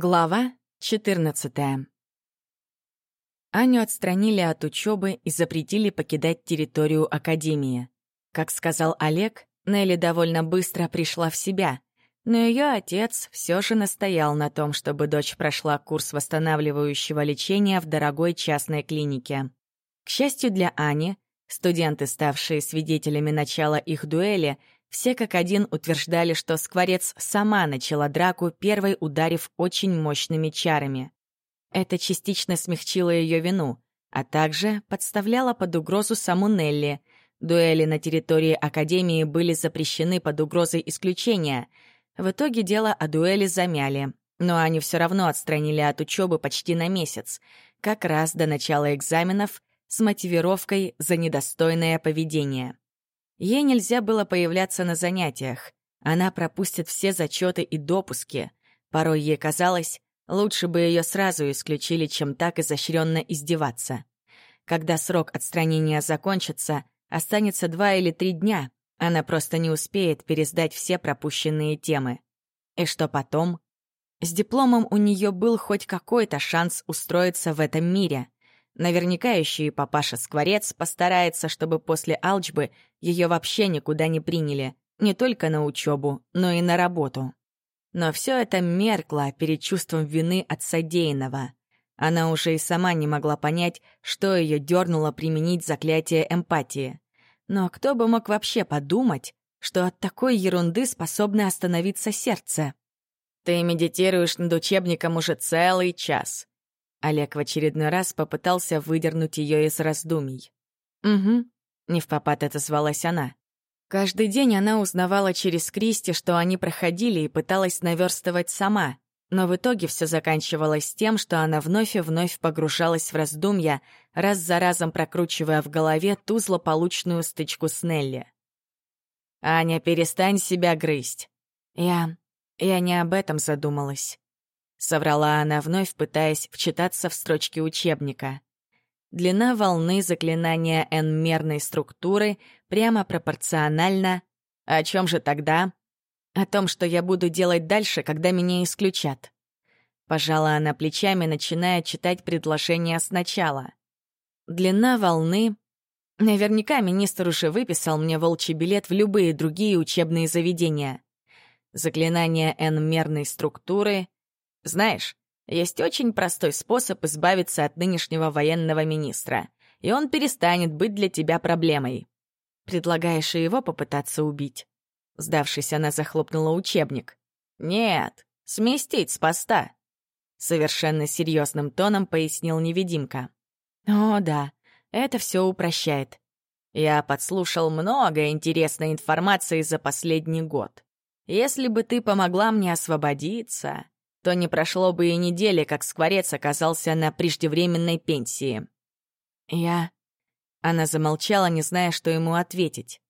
Глава 14 Аню отстранили от учебы и запретили покидать территорию Академии. Как сказал Олег, Нелли довольно быстро пришла в себя, но ее отец все же настоял на том, чтобы дочь прошла курс восстанавливающего лечения в дорогой частной клинике. К счастью для Ани, студенты, ставшие свидетелями начала их дуэли, все как один утверждали, что Скворец сама начала драку, первой ударив очень мощными чарами. Это частично смягчило ее вину, а также подставляло под угрозу саму Нелли. Дуэли на территории Академии были запрещены под угрозой исключения. В итоге дело о дуэли замяли, но они все равно отстранили от учебы почти на месяц, как раз до начала экзаменов с мотивировкой за недостойное поведение. Ей нельзя было появляться на занятиях. Она пропустит все зачеты и допуски. Порой ей казалось, лучше бы ее сразу исключили, чем так изощренно издеваться. Когда срок отстранения закончится, останется два или три дня. Она просто не успеет пересдать все пропущенные темы. И что потом? С дипломом у нее был хоть какой-то шанс устроиться в этом мире — Наверняка еще и папаша Скворец постарается, чтобы после алчбы ее вообще никуда не приняли, не только на учебу, но и на работу. Но все это меркло перед чувством вины от содеянного. Она уже и сама не могла понять, что ее дернуло применить заклятие эмпатии. Но кто бы мог вообще подумать, что от такой ерунды способно остановиться сердце? «Ты медитируешь над учебником уже целый час», Олег в очередной раз попытался выдернуть ее из раздумий. «Угу», — не в попад отозвалась она. Каждый день она узнавала через Кристи, что они проходили, и пыталась наверстывать сама. Но в итоге все заканчивалось тем, что она вновь и вновь погружалась в раздумья, раз за разом прокручивая в голове ту злополучную стычку с Нелли. «Аня, перестань себя грызть». «Я... я не об этом задумалась». — соврала она вновь, пытаясь вчитаться в строчки учебника. Длина волны заклинания N-мерной структуры прямо пропорциональна... О чем же тогда? О том, что я буду делать дальше, когда меня исключат. Пожала она плечами, начиная читать предложение сначала. Длина волны... Наверняка министр уже выписал мне волчий билет в любые другие учебные заведения. Заклинание N-мерной структуры знаешь, есть очень простой способ избавиться от нынешнего военного министра, и он перестанет быть для тебя проблемой. Предлагаешь его попытаться убить? Сдавшись, она захлопнула учебник. Нет, сместить с поста. Совершенно серьезным тоном пояснил невидимка. О, да, это все упрощает. Я подслушал много интересной информации за последний год. Если бы ты помогла мне освободиться, то не прошло бы и недели, как Скворец оказался на преждевременной пенсии. Я... Она замолчала, не зная, что ему ответить.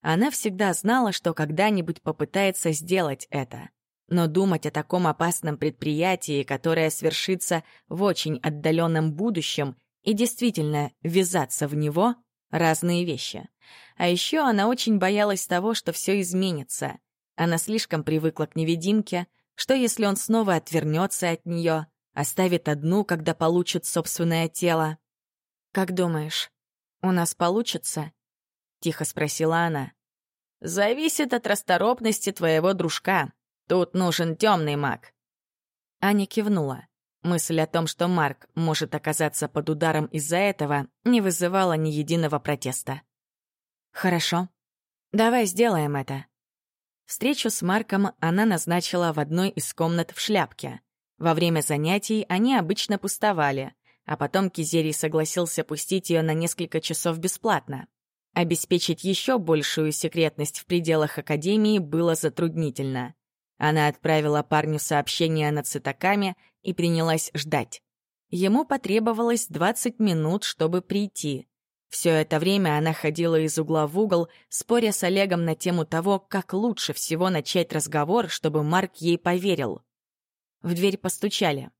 Она всегда знала, что когда-нибудь попытается сделать это. Но думать о таком опасном предприятии, которое свершится в очень отдаленном будущем, и действительно ввязаться в него — разные вещи. А еще она очень боялась того, что все изменится. Она слишком привыкла к невидимке — что, если он снова отвернется от нее, оставит одну, когда получит собственное тело? «Как думаешь, у нас получится?» — тихо спросила она. «Зависит от расторопности твоего дружка. Тут нужен темный маг». Аня кивнула. Мысль о том, что Марк может оказаться под ударом из-за этого, не вызывала ни единого протеста. «Хорошо. Давай сделаем это», Встречу с Марком она назначила в одной из комнат в шляпке. Во время занятий они обычно пустовали, а потом Кизерий согласился пустить ее на несколько часов бесплатно. Обеспечить еще большую секретность в пределах Академии было затруднительно. Она отправила парню сообщение на цитакаме и принялась ждать. Ему потребовалось 20 минут, чтобы прийти. Все это время она ходила из угла в угол, споря с Олегом на тему того, как лучше всего начать разговор, чтобы Марк ей поверил. В дверь постучали.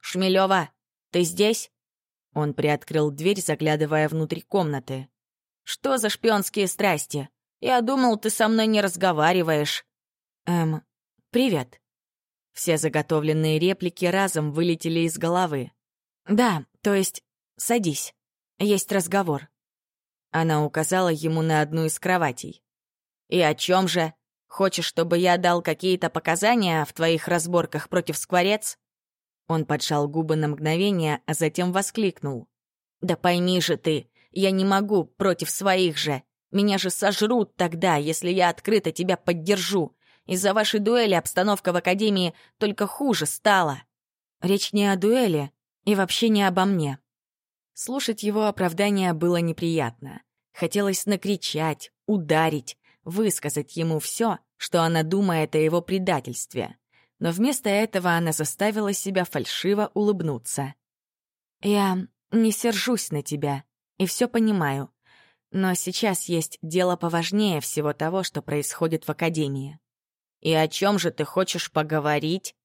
«Шмелева, ты здесь?» Он приоткрыл дверь, заглядывая внутрь комнаты. «Что за шпионские страсти? Я думал, ты со мной не разговариваешь». «Эм, привет». Все заготовленные реплики разом вылетели из головы. «Да, то есть садись. Есть разговор». Она указала ему на одну из кроватей. «И о чем же? Хочешь, чтобы я дал какие-то показания в твоих разборках против скворец?» Он поджал губы на мгновение, а затем воскликнул. «Да пойми же ты, я не могу против своих же. Меня же сожрут тогда, если я открыто тебя поддержу. Из-за вашей дуэли обстановка в Академии только хуже стала. Речь не о дуэли и вообще не обо мне». Слушать его оправдание было неприятно. Хотелось накричать, ударить, высказать ему все, что она думает о его предательстве. Но вместо этого она заставила себя фальшиво улыбнуться. «Я не сержусь на тебя и все понимаю. Но сейчас есть дело поважнее всего того, что происходит в Академии». «И о чем же ты хочешь поговорить?»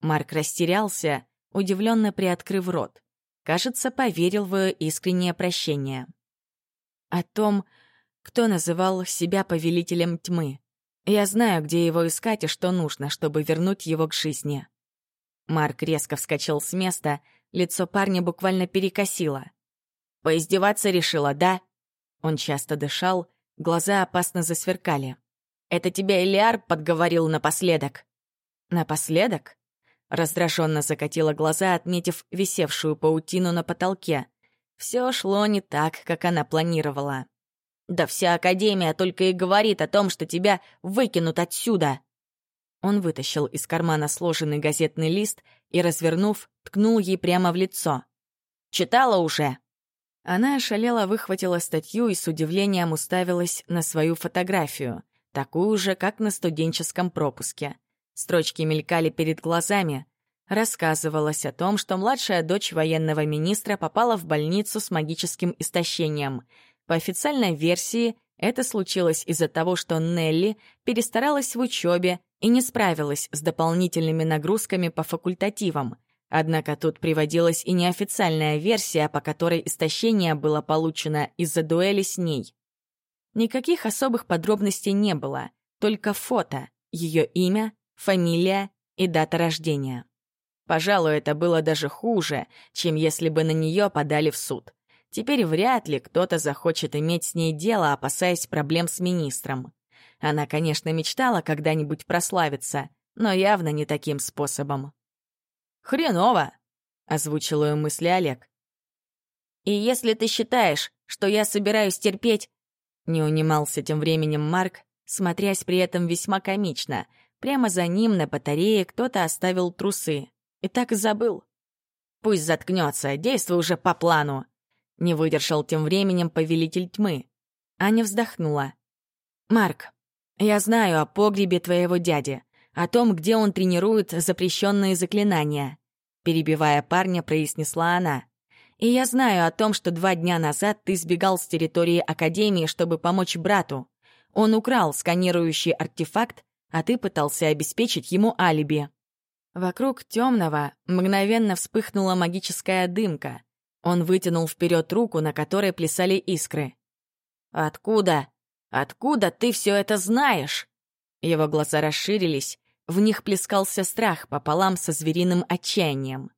Марк растерялся, удивленно приоткрыв рот. Кажется, поверил в ее искреннее прощение. О том, кто называл себя повелителем тьмы. Я знаю, где его искать и что нужно, чтобы вернуть его к жизни. Марк резко вскочил с места, лицо парня буквально перекосило. «Поиздеваться решила, да?» Он часто дышал, глаза опасно засверкали. «Это тебя Элиар подговорил напоследок?» «Напоследок?» Раздраженно закатила глаза, отметив висевшую паутину на потолке. Все шло не так, как она планировала. Да вся Академия только и говорит о том, что тебя выкинут отсюда!» Он вытащил из кармана сложенный газетный лист и, развернув, ткнул ей прямо в лицо. «Читала уже?» Она ошалела, выхватила статью и с удивлением уставилась на свою фотографию, такую же, как на студенческом пропуске. Строчки мелькали перед глазами. Рассказывалось о том, что младшая дочь военного министра попала в больницу с магическим истощением — по официальной версии, это случилось из-за того, что Нелли перестаралась в учебе и не справилась с дополнительными нагрузками по факультативам. Однако тут приводилась и неофициальная версия, по которой истощение было получено из-за дуэли с ней. Никаких особых подробностей не было, только фото, ее имя, фамилия и дата рождения. Пожалуй, это было даже хуже, чем если бы на нее подали в суд. Теперь вряд ли кто-то захочет иметь с ней дело, опасаясь проблем с министром. Она, конечно, мечтала когда-нибудь прославиться, но явно не таким способом. «Хреново!» — озвучил ее мысли Олег. «И если ты считаешь, что я собираюсь терпеть...» Не унимался тем временем Марк, смотрясь при этом весьма комично. Прямо за ним на батарее кто-то оставил трусы. И так забыл. «Пусть заткнется, действуй уже по плану!» Не выдержал тем временем повелитель тьмы. Аня вздохнула. «Марк, я знаю о погребе твоего дяди, о том, где он тренирует запрещенные заклинания», перебивая парня, произнесла она. «И я знаю о том, что два дня назад ты сбегал с территории Академии, чтобы помочь брату. Он украл сканирующий артефакт, а ты пытался обеспечить ему алиби». Вокруг темного мгновенно вспыхнула магическая дымка. Он вытянул вперед руку, на которой плясали искры. «Откуда? Откуда ты все это знаешь?» Его глаза расширились, в них плескался страх пополам со звериным отчаянием.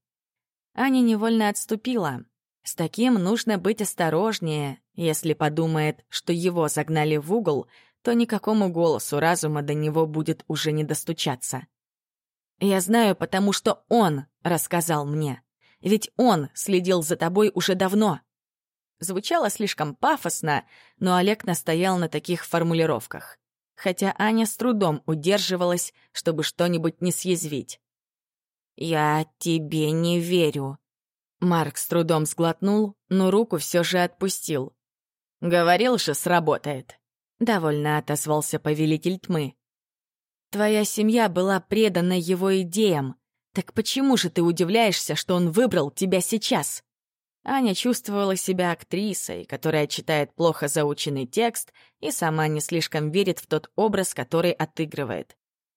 Аня невольно отступила. С таким нужно быть осторожнее. Если подумает, что его загнали в угол, то никакому голосу разума до него будет уже не достучаться. «Я знаю, потому что он рассказал мне», ведь он следил за тобой уже давно. Звучало слишком пафосно, но Олег настоял на таких формулировках. Хотя Аня с трудом удерживалась, чтобы что-нибудь не съязвить. «Я тебе не верю». Марк с трудом сглотнул, но руку все же отпустил. «Говорил же, сработает», — довольно отозвался повелитель тьмы. «Твоя семья была предана его идеям. Так почему же ты удивляешься, что он выбрал тебя сейчас? Аня чувствовала себя актрисой, которая читает плохо заученный текст и сама не слишком верит в тот образ, который отыгрывает.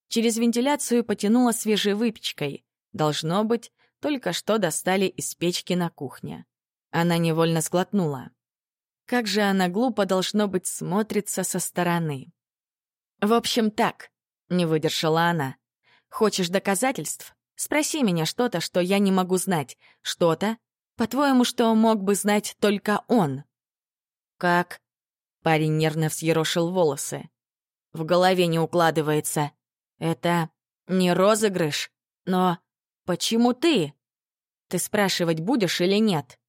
Через вентиляцию потянула свежей выпечкой. Должно быть, только что достали из печки на кухне. Она невольно сглотнула. Как же она глупо, должно быть, смотрится со стороны. «В общем, так», — не выдержала она. Хочешь доказательств? Спроси меня что-то, что я не могу знать. Что-то, по-твоему, что мог бы знать только он?» «Как?» Парень нервно взъерошил волосы. «В голове не укладывается. Это не розыгрыш, но почему ты? Ты спрашивать будешь или нет?»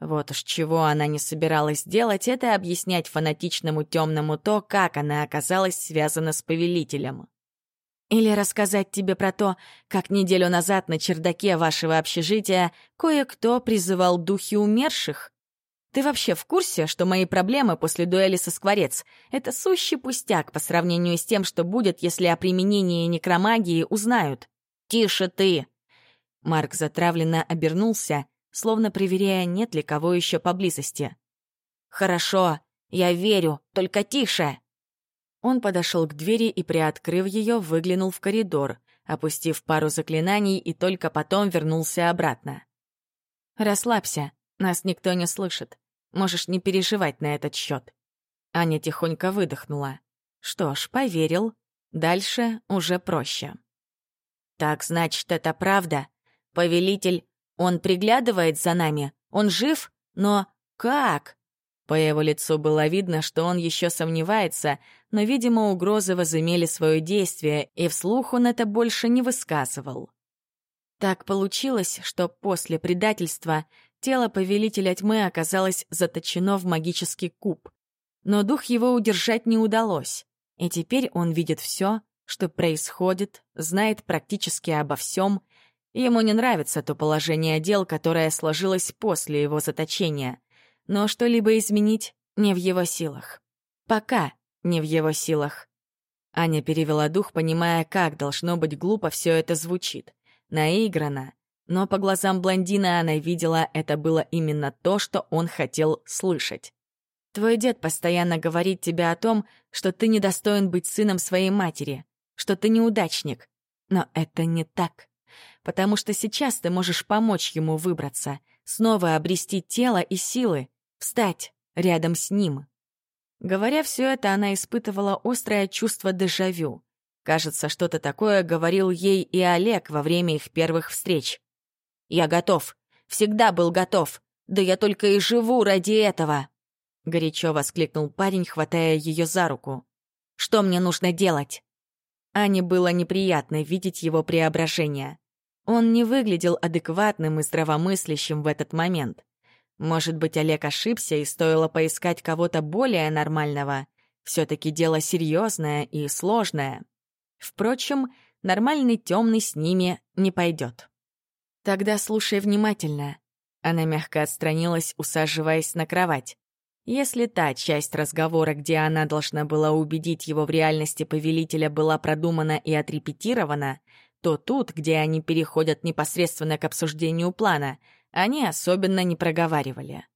Вот уж чего она не собиралась делать, это объяснять фанатичному темному то, как она оказалась связана с повелителем. Или рассказать тебе про то, как неделю назад на чердаке вашего общежития кое-кто призывал духи умерших? Ты вообще в курсе, что мои проблемы после дуэли со Скворец — это сущий пустяк по сравнению с тем, что будет, если о применении некромагии узнают? Тише ты!» Марк затравленно обернулся, словно проверяя, нет ли кого еще поблизости. «Хорошо, я верю, только тише!» Он подошел к двери и, приоткрыв ее, выглянул в коридор, опустив пару заклинаний и только потом вернулся обратно. «Расслабься, нас никто не слышит. Можешь не переживать на этот счет. Аня тихонько выдохнула. Что ж, поверил. Дальше уже проще. «Так, значит, это правда? Повелитель, он приглядывает за нами? Он жив? Но как?» По его лицу было видно, что он еще сомневается, но, видимо, угрозы возымели свое действие, и вслух он это больше не высказывал. Так получилось, что после предательства Тело повелителя тьмы оказалось заточено в магический куб. Но дух его удержать не удалось. И теперь он видит все, что происходит, знает практически обо всем. Ему не нравится то положение дел, которое сложилось после его заточения. Но что-либо изменить не в его силах. Пока не в его силах. Аня перевела дух, понимая, как должно быть глупо все это звучит. Наиграно, но по глазам блондина она видела, это было именно то, что он хотел слышать. «Твой дед постоянно говорит тебе о том, что ты недостоин быть сыном своей матери, что ты неудачник. Но это не так. Потому что сейчас ты можешь помочь ему выбраться, снова обрести тело и силы, встать рядом с ним». Говоря все это, она испытывала острое чувство дежавю. Кажется, что-то такое говорил ей и Олег во время их первых встреч. «Я готов. Всегда был готов. Да я только и живу ради этого!» Горячо воскликнул парень, хватая ее за руку. «Что мне нужно делать?» Ане было неприятно видеть его преображение. Он не выглядел адекватным и здравомыслящим в этот момент. Может быть, Олег ошибся и стоило поискать кого-то более нормального. Все-таки дело серьезное и сложное. Впрочем, нормальный темный с ними не пойдет. «Тогда слушай внимательно». Она мягко отстранилась, усаживаясь на кровать. Если та часть разговора, где она должна была убедить его в реальности повелителя, была продумана и отрепетирована, то тут, где они переходят непосредственно к обсуждению плана, они особенно не проговаривали.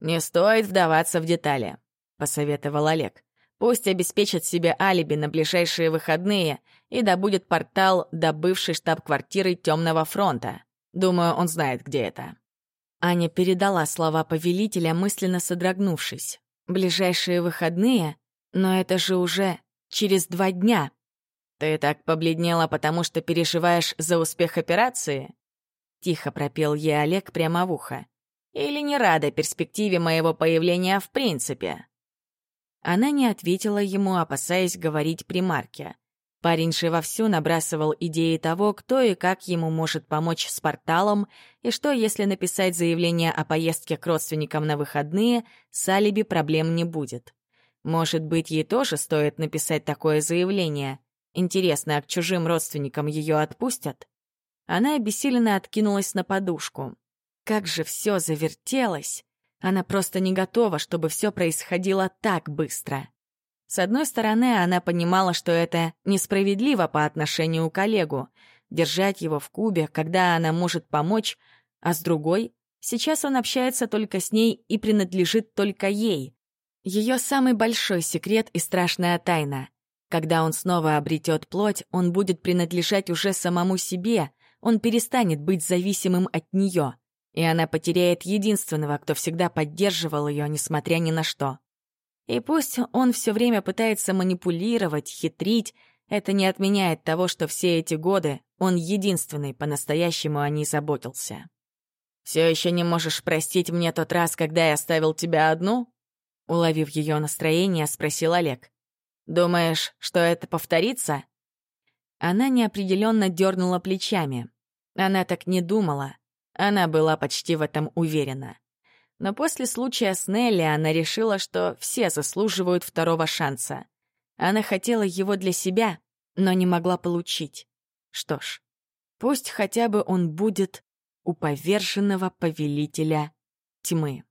«Не стоит вдаваться в детали», — посоветовал Олег. «Пусть обеспечит себе алиби на ближайшие выходные и добудет портал до бывшей штаб-квартиры Темного фронта. Думаю, он знает, где это». Аня передала слова повелителя, мысленно содрогнувшись. «Ближайшие выходные? Но это же уже через два дня». «Ты так побледнела, потому что переживаешь за успех операции?» Тихо пропел ей Олег прямо в ухо. «Или не рада перспективе моего появления в принципе?» Она не ответила ему, опасаясь говорить при Марке. Парень же вовсю набрасывал идеи того, кто и как ему может помочь с порталом, и что, если написать заявление о поездке к родственникам на выходные, с алиби проблем не будет. Может быть, ей тоже стоит написать такое заявление. Интересно, а к чужим родственникам ее отпустят? Она обессиленно откинулась на подушку. Как же все завертелось! Она просто не готова, чтобы все происходило так быстро. С одной стороны, она понимала, что это несправедливо по отношению к коллегу, держать его в кубе, когда она может помочь, а с другой, сейчас он общается только с ней и принадлежит только ей. Ее самый большой секрет и страшная тайна. Когда он снова обретет плоть, он будет принадлежать уже самому себе, он перестанет быть зависимым от нее, и она потеряет единственного, кто всегда поддерживал ее, несмотря ни на что. И пусть он все время пытается манипулировать, хитрить, это не отменяет того, что все эти годы он единственный по-настоящему о ней заботился. «Все еще не можешь простить мне тот раз, когда я оставил тебя одну?» Уловив ее настроение, спросил Олег. «Думаешь, что это повторится?» Она неопределенно дернула плечами. Она так не думала. Она была почти в этом уверена. Но после случая с Нелли она решила, что все заслуживают второго шанса. Она хотела его для себя, но не могла получить. Что ж, пусть хотя бы он будет у поверженного повелителя тьмы.